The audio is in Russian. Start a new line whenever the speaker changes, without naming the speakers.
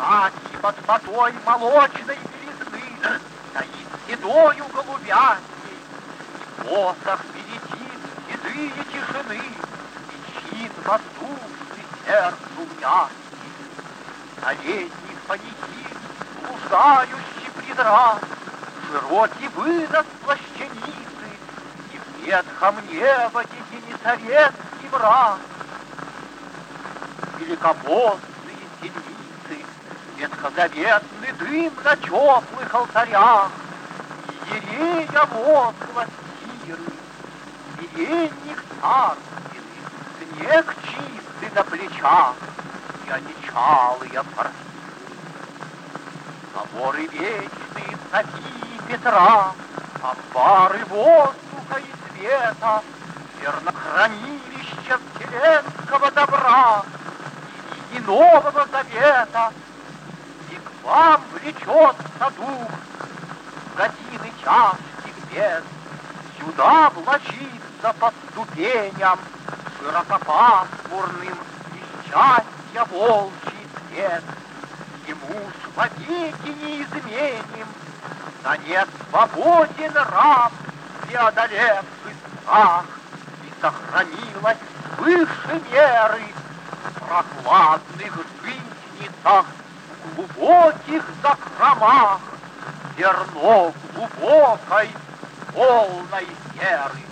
Закатье под водой молочной белизны Стоит седою голубятней, И посох беретит седые тишины, И чин воздушный сердцу мягкий. На летних панихид блуждающий придрак, Широкий вынос плащаницы, И в ветхом небо денисорецкий мрак. Великобозные синицы, Ветхозаветный дым на теплых алтарях, ерея возглас сиры, Сиренник царственный, Снег чистый на плечах, И одичалые форсиры. Соборы вечные Софии Петра, Амбары воздуха и света, Зернохранилища вселенского добра и Нового Завета. К вам влечется дух в годины тяжких бед, Сюда влачится по ступеням Широкопасмурным и счастья волчий цвет. Ему ж вовеки не изменим, Да не свободен раб, преодолевший страх, И сохранилась выше меры В прохладных житницах, В глубоких закромах Зерно глубокой, полной серы.